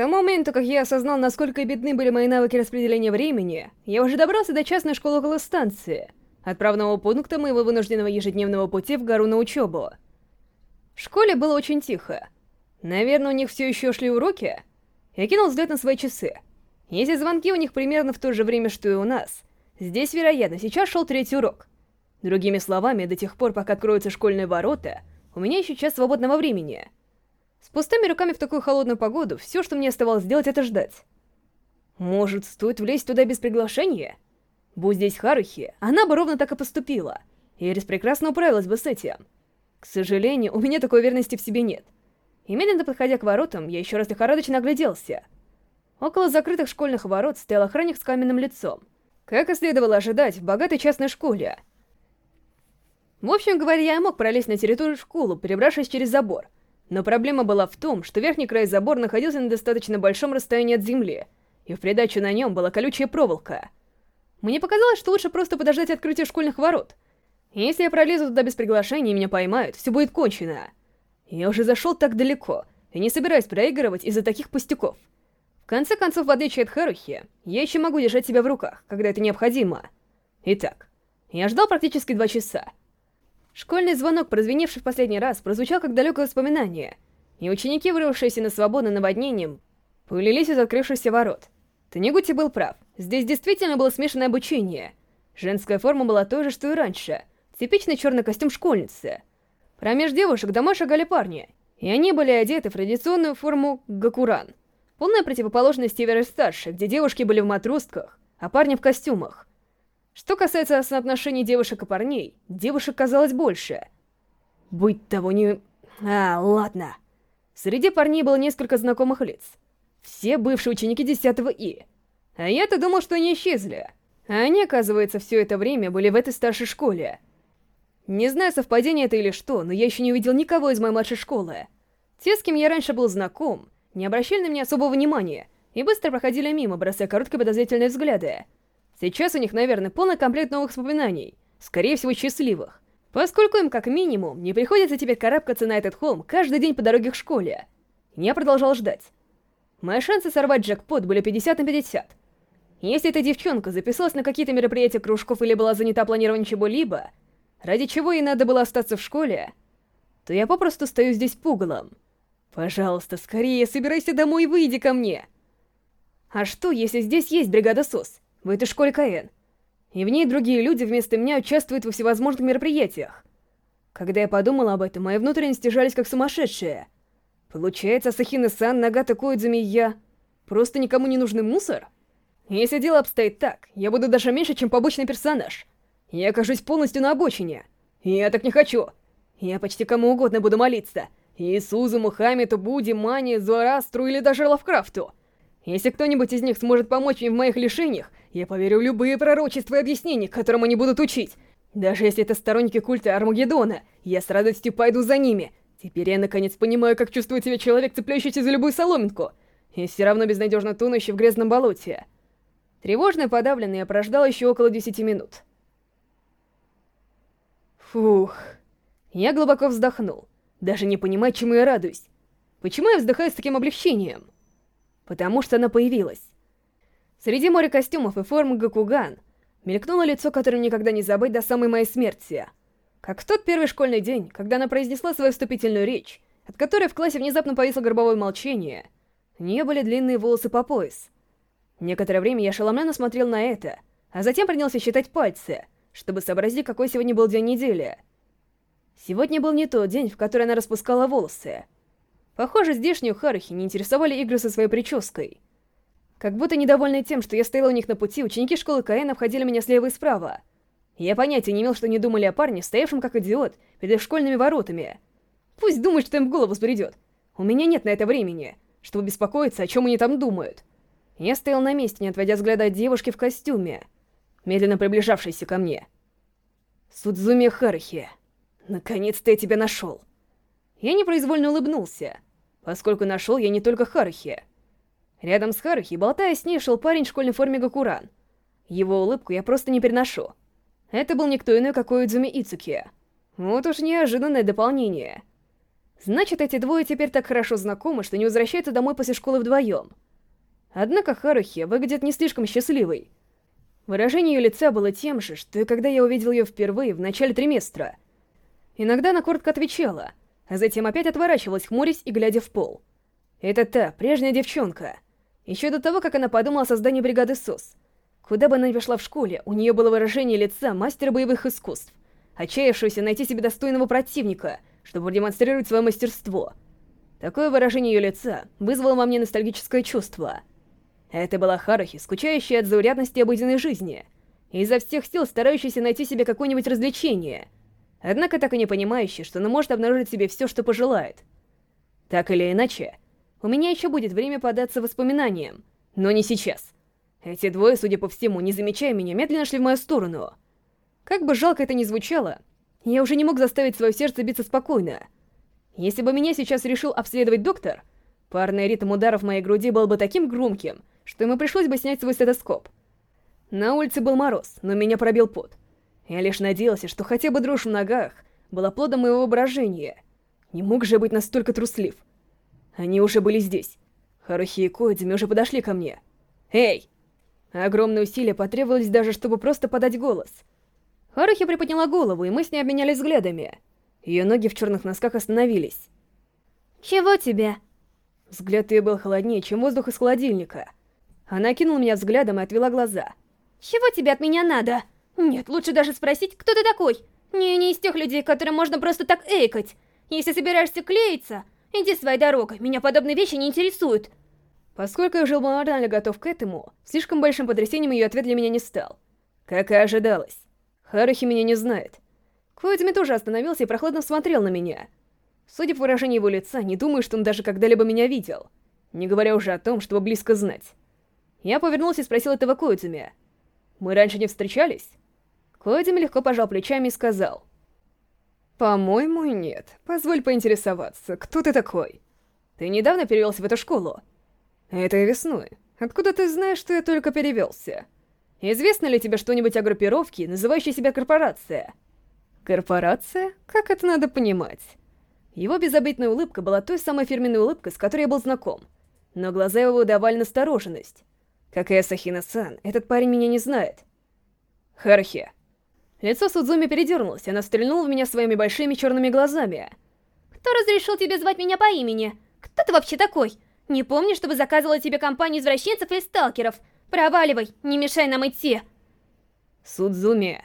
тому моменту, как я осознал, насколько бедны были мои навыки распределения времени, я уже добрался до частной школы около станции, отправного пункта моего вынужденного ежедневного пути в гору на учебу. В школе было очень тихо. Наверное, у них все еще шли уроки? Я кинул взгляд на свои часы. Если звонки у них примерно в то же время, что и у нас, здесь, вероятно, сейчас шел третий урок. Другими словами, до тех пор, пока откроются школьные ворота, у меня еще час свободного времени. С пустыми руками в такую холодную погоду, все, что мне оставалось сделать, это ждать. Может, стоит влезть туда без приглашения? Будь здесь Харухи, она бы ровно так и поступила. Ирис прекрасно управилась бы с этим. К сожалению, у меня такой уверенности в себе нет. И медленно подходя к воротам, я еще раз лихорадочно огляделся. Около закрытых школьных ворот стоял охранник с каменным лицом. Как и следовало ожидать в богатой частной школе. В общем говоря, я мог пролезть на территорию школы, перебравшись через забор. Но проблема была в том, что верхний край забора находился на достаточно большом расстоянии от земли, и в придачу на нем была колючая проволока. Мне показалось, что лучше просто подождать открытия школьных ворот. Если я пролезу туда без приглашения и меня поймают, все будет кончено. Я уже зашел так далеко, и не собираюсь проигрывать из-за таких пустяков конце концов, в отличие от Харухи, я еще могу держать себя в руках, когда это необходимо. Итак, я ждал практически два часа. Школьный звонок, прозвеневший в последний раз, прозвучал как далекое воспоминание, и ученики, вырвавшиеся на свободу наводнением, повелились из открывшихся ворот. Танегути был прав, здесь действительно было смешанное обучение. Женская форма была той же, что и раньше, типичный черный костюм школьницы. Промеж девушек дома шагали парни, и они были одеты в традиционную форму гакуран — Полная противоположность Севера-старше, где девушки были в матростках, а парни в костюмах. Что касается соотношений девушек и парней, девушек казалось больше. Быть того не... А, ладно. Среди парней было несколько знакомых лиц. Все бывшие ученики 10 И. А я-то думал, что они исчезли. Они, оказывается, все это время были в этой старшей школе. Не знаю, совпадение это или что, но я еще не увидел никого из моей младшей школы. Те, с кем я раньше был знаком, не обращали на меня особого внимания и быстро проходили мимо, бросая короткие подозрительные взгляды. Сейчас у них, наверное, полный комплект новых воспоминаний, скорее всего, счастливых, поскольку им, как минимум, не приходится теперь карабкаться на этот холм каждый день по дороге к школе. Я продолжал ждать. Мои шансы сорвать джекпот были 50 на 50. Если эта девчонка записалась на какие-то мероприятия кружков или была занята планированием чего-либо, ради чего ей надо было остаться в школе, то я попросту стою здесь пугалом. Пожалуйста, скорее собирайся домой и выйди ко мне. А что, если здесь есть бригада СОС, в этой школе КН? И в ней другие люди вместо меня участвуют во всевозможных мероприятиях. Когда я подумала об этом, мои внутренности жались как сумасшедшие. Получается, Сахина-сан, Нагата Коидзуми и я... Просто никому не нужный мусор? Если дело обстоит так, я буду даже меньше, чем побочный персонаж. Я окажусь полностью на обочине. Я так не хочу. Я почти кому угодно буду молиться — Иисусу, Мухаммеду, Будде, Мане, Зороастру или даже Лавкрафту. Если кто-нибудь из них сможет помочь мне в моих лишениях, я поверю в любые пророчества и объяснения, которым они будут учить. Даже если это сторонники культа Армагеддона, я с радостью пойду за ними. Теперь я наконец понимаю, как чувствует себя человек, цепляющийся за любую соломинку, и все равно безнадежно тонущий в грязном болоте. Тревожно подавленный я прождал еще около десяти минут. Фух. Я глубоко вздохнул даже не понимать, чему я радуюсь. Почему я вздыхаю с таким облегчением? Потому что она появилась. Среди моря костюмов и форм Гакуган мелькнуло лицо, которое никогда не забыть до самой моей смерти. Как в тот первый школьный день, когда она произнесла свою вступительную речь, от которой в классе внезапно повисло горбовое молчание, у нее были длинные волосы по пояс. Некоторое время я ошеломленно смотрел на это, а затем принялся считать пальцы, чтобы сообразить, какой сегодня был день недели — Сегодня был не тот день, в который она распускала волосы. Похоже, здешнюю Харухи не интересовали игры со своей прической. Как будто недовольные тем, что я стояла у них на пути, ученики школы Каэн обходили меня слева и справа. Я понятия не имел, что они думали о парне, стоявшем как идиот перед школьными воротами. Пусть думают, что им в голову сбредет. У меня нет на это времени, чтобы беспокоиться, о чем они там думают. Я стоял на месте, не отводя взгляда от девушки в костюме, медленно приближавшейся ко мне. Судзуми Харухи. Наконец-то я тебя нашел. Я непроизвольно улыбнулся, поскольку нашел я не только Харухи. Рядом с Харухи, болтая с ней, шел парень в школьной форме Гакуран. Его улыбку я просто не переношу. Это был никто иной, как Уидзуми Ицуки. Вот уж неожиданное дополнение. Значит, эти двое теперь так хорошо знакомы, что не возвращаются домой после школы вдвоем. Однако Харухи выглядит не слишком счастливой. Выражение ее лица было тем же, что и когда я увидел ее впервые в начале триместра. Иногда она коротко отвечала, затем опять отворачивалась, хмурясь и глядя в пол. Это та, прежняя девчонка. Еще до того, как она подумала о создании бригады СОС. Куда бы она ни пошла в школе, у нее было выражение лица мастера боевых искусств, отчаявшегося найти себе достойного противника, чтобы продемонстрировать свое мастерство. Такое выражение ее лица вызвало во мне ностальгическое чувство — это была Харухи, скучающая от заурядности обыденной жизни, и изо всех сил старающаяся найти себе какое-нибудь развлечение, однако так и не понимающая, что она может обнаружить себе все, что пожелает. Так или иначе, у меня еще будет время податься воспоминаниям, но не сейчас. Эти двое, судя по всему, не замечая меня, медленно шли в мою сторону. Как бы жалко это ни звучало, я уже не мог заставить свое сердце биться спокойно. Если бы меня сейчас решил обследовать доктор, парный ритм ударов в моей груди был бы таким громким, что ему пришлось бы снять свой стетоскоп. На улице был мороз, но меня пробил пот. Я лишь надеялся, что хотя бы дрожь в ногах была плодом моего воображения. Не мог же быть настолько труслив. Они уже были здесь. Харухи и Коидзими уже подошли ко мне. «Эй!» Огромные усилия потребовались даже, чтобы просто подать голос. Харухи приподняла голову, и мы с ней обменялись взглядами. Ее ноги в черных носках остановились. «Чего тебе?» Взгляд ее был холоднее, чем воздух из холодильника. Она кинула меня взглядом и отвела глаза. «Чего тебе от меня надо? Нет, лучше даже спросить, кто ты такой? Не, не из тех людей, которым можно просто так эйкать. Если собираешься клеиться, иди своей дорогой, меня подобные вещи не интересуют». Поскольку я уже был морально готов к этому, слишком большим потрясением ее ответ для меня не стал. Как и ожидалось. Харухи меня не знает. Коидзми тоже остановился и прохладно смотрел на меня. Судя по выражению его лица, не думаю, что он даже когда-либо меня видел. Не говоря уже о том, чтобы близко знать. Я повернулся и спросил этого Коидзуми. «Мы раньше не встречались?» Коидзуми легко пожал плечами и сказал. «По-моему, нет. Позволь поинтересоваться, кто ты такой? Ты недавно перевелся в эту школу?» «Это весной. Откуда ты знаешь, что я только перевелся? Известно ли тебе что-нибудь о группировке, называющей себя корпорация?» «Корпорация? Как это надо понимать?» Его безобидная улыбка была той самой фирменной улыбкой, с которой я был знаком, но глаза его выдавали настороженность. Как и Асахина-сан, этот парень меня не знает. Харахи. Лицо Судзуми передернулось, она стрельнула в меня своими большими черными глазами. «Кто разрешил тебе звать меня по имени? Кто ты вообще такой? Не помню, чтобы заказывала тебе компанию извращенцев или сталкеров. Проваливай, не мешай нам идти!» Судзуми.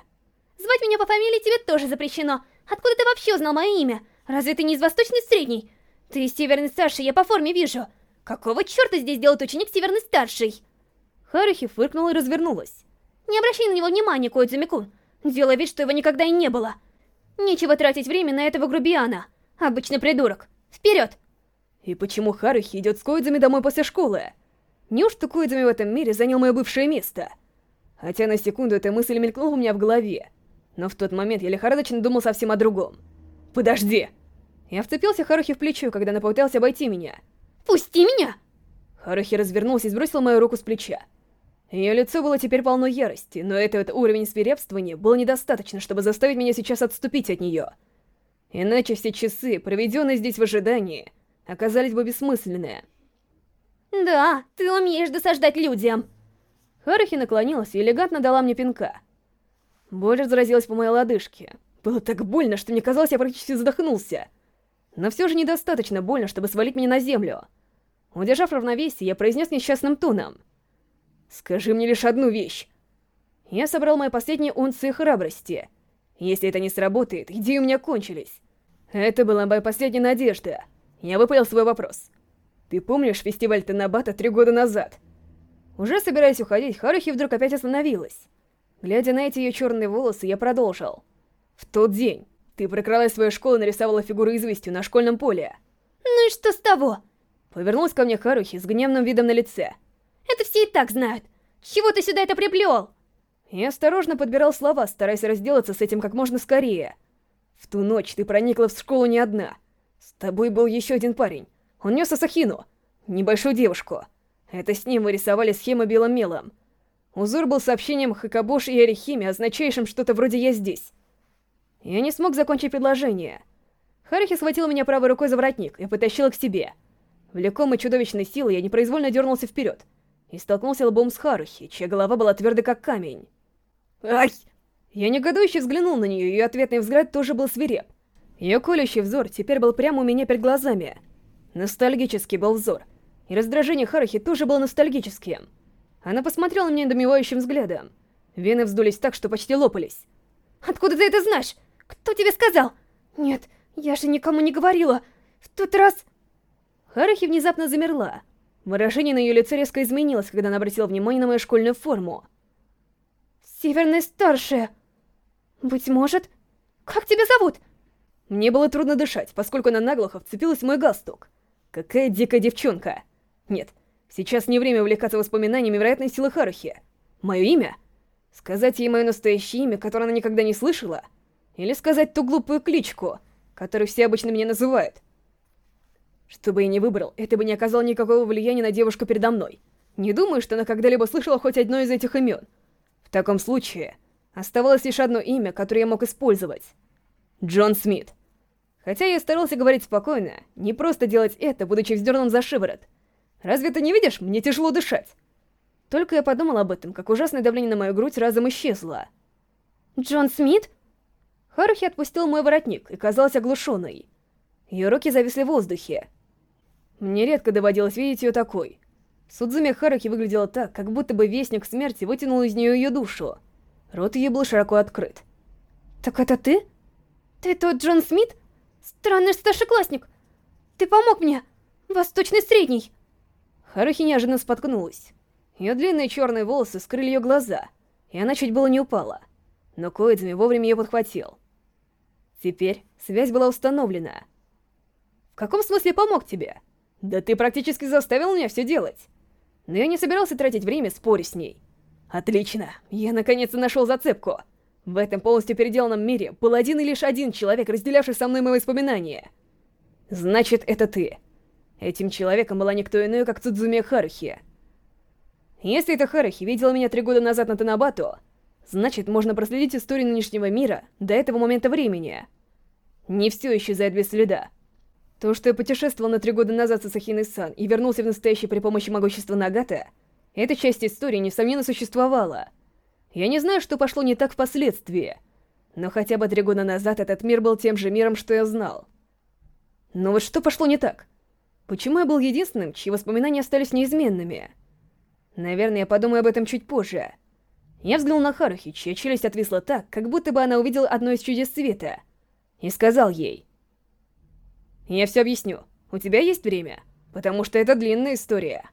«Звать меня по фамилии тебе тоже запрещено. Откуда ты вообще узнал мое имя? Разве ты не из Восточной Средней? Ты из Северной Старшей, я по форме вижу. Какого черта здесь делает ученик Северной Старшей?» Харухи фыркнула и развернулась. «Не обращай на него внимания, Коидзуми-кун. Делай вид, что его никогда и не было. Нечего тратить время на этого грубияна. Обычный придурок. Вперед!» И почему Харухи идет с Коидзуми домой после школы? Неужто Коидзуми в этом мире занял мое бывшее место? Хотя на секунду эта мысль мелькнула у меня в голове. Но в тот момент я лихорадочно думал совсем о другом. «Подожди!» Я вцепился Харухи в плечо, когда она попытался обойти меня. «Пусти меня!» Харухи развернулся и сбросил мою руку с плеча. Ее лицо было теперь полно ярости, но этот уровень свирепствования было недостаточно, чтобы заставить меня сейчас отступить от нее. Иначе все часы, проведенные здесь в ожидании, оказались бы бессмысленные. «Да, ты умеешь досаждать людям!» Харухи наклонилась и элегантно дала мне пинка. Боль разразилась по моей лодыжке. Было так больно, что мне казалось, я практически задохнулся. Но все же недостаточно больно, чтобы свалить меня на землю. Удержав равновесие, я произнес несчастным тоном — Скажи мне лишь одну вещь. Я собрал мои последние унции храбрости. Если это не сработает, идеи у меня кончились. Это была моя последняя надежда. Я выпалил свой вопрос. Ты помнишь фестиваль Танабата три года назад? Уже собираясь уходить, Харухи вдруг опять остановилась. Глядя на эти ее черные волосы, я продолжил. В тот день ты прокралась в свою школу и нарисовала фигуру известью на школьном поле. Ну и что с того? Повернулась ко мне Харухи с гневным видом на лице. Это все и так знают. Чего ты сюда это приплел? Я осторожно подбирал слова, стараясь разделаться с этим как можно скорее. В ту ночь ты проникла в школу не одна. С тобой был еще один парень. Он нес Асахину, небольшую девушку. Это с ним вы рисовали схемы белым мелом. Узор был сообщением Хакабоши и Арихиме, означающим что-то вроде «я здесь». Я не смог закончить предложение. Харахи схватила меня правой рукой за воротник и потащила к себе. Влекомой чудовищной силой я непроизвольно дернулся вперед и столкнулся лбом с Харухи, чья голова была твердой как камень. «Ай!» Я негодующе взглянул на нее, и ее ответный взгляд тоже был свиреп. Ее колющий взор теперь был прямо у меня перед глазами. Ностальгический был взор. И раздражение Харухи тоже было ностальгическим. Она посмотрела на меня недомевающим взглядом. Вены вздулись так, что почти лопались. «Откуда ты это знаешь? Кто тебе сказал?» «Нет, я же никому не говорила. В тот раз...» Харахи внезапно замерла. Выражение на ее лице резко изменилось, когда она обратила внимание на мою школьную форму. «Северная старшая...» «Быть может...» «Как тебя зовут?» Мне было трудно дышать, поскольку она наглухо вцепилась в мой галстук. Какая дикая девчонка. Нет, сейчас не время увлекаться воспоминаниями вероятной силы Харухи. Мое имя? Сказать ей мое настоящее имя, которое она никогда не слышала? Или сказать ту глупую кличку, которую все обычно меня называют? Что бы я ни выбрал, это бы не оказало никакого влияния на девушку передо мной. Не думаю, что она когда-либо слышала хоть одно из этих имен. В таком случае, оставалось лишь одно имя, которое я мог использовать. Джон Смит. Хотя я старался говорить спокойно, не просто делать это, будучи вздернут за шиворот. Разве ты не видишь? Мне тяжело дышать. Только я подумал об этом, как ужасное давление на мою грудь разом исчезло. «Джон Смит?» Харухи отпустил мой воротник и казался оглушенной. Ее руки зависли в воздухе. Мне редко доводилось видеть ее такой. Судзуми Харухи выглядела так, как будто бы Вестник Смерти вытянул из нее ее душу. Рот ее был широко открыт. «Так это ты? Ты тот Джон Смит? Странный старшеклассник! Ты помог мне! Восточный средний!» Харухи неожиданно споткнулась. Ее длинные черные волосы скрыли ее глаза, и она чуть было не упала. Но Коидзами вовремя ее подхватил. Теперь связь была установлена. «В каком смысле помог тебе? Да ты практически заставил меня все делать!» Но я не собирался тратить время, споря с ней. «Отлично! Я наконец-то нашел зацепку!» В этом полностью переделанном мире был один и лишь один человек, разделявший со мной мои воспоминания. Значит, это ты. Этим человеком была никто иной, как Цудзуми Харухи. Если эта Харухи видела меня три года назад на Танабату, значит, можно проследить историю нынешнего мира до этого момента времени. Не все исчезает без следа. То, что я путешествовал на три года назад с Асахиной-сан и вернулся в настоящее при помощи могущества Нагата, эта часть истории, несомненно, существовала. Я не знаю, что пошло не так впоследствии, но хотя бы три года назад этот мир был тем же миром, что я знал. Но вот что пошло не так? Почему я был единственным, чьи воспоминания остались неизменными? Наверное, я подумаю об этом чуть позже. Я взглянул на Харухи, чья челюсть отвисла так, как будто бы она увидела одно из чудес света, и сказал ей... «Я все объясню. У тебя есть время? Потому что это длинная история».